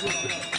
કોણ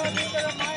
Thank you.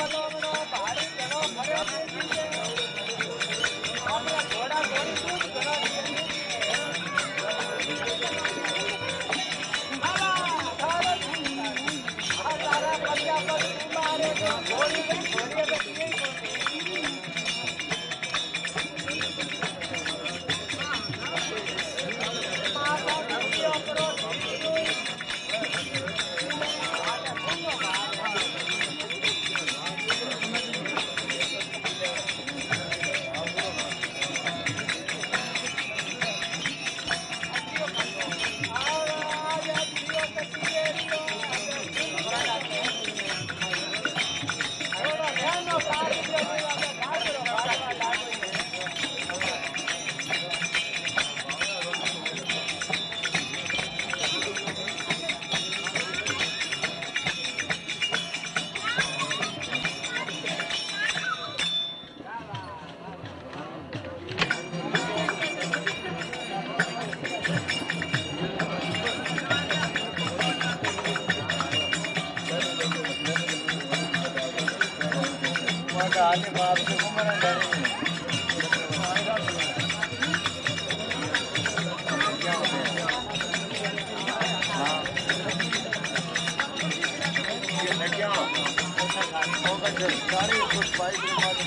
Salvador. आगे बाप से घूमने डरेंगे सारे कुछ बाइक मारे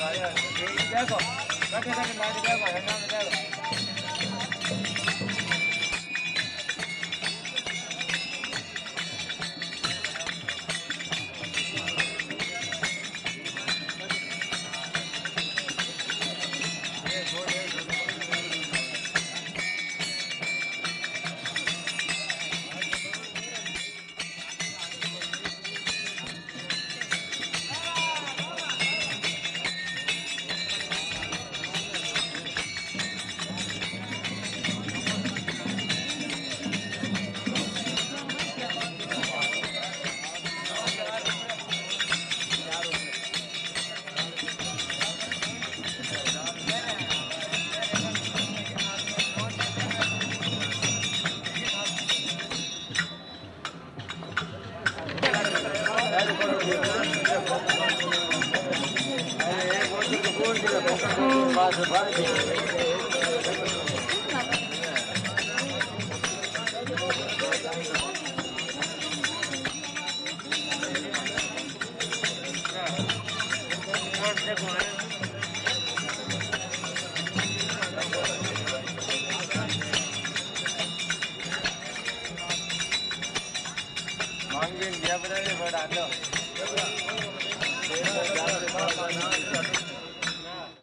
मारे देखो बैठे बैठे बैठ देखो हैंडा में देखो।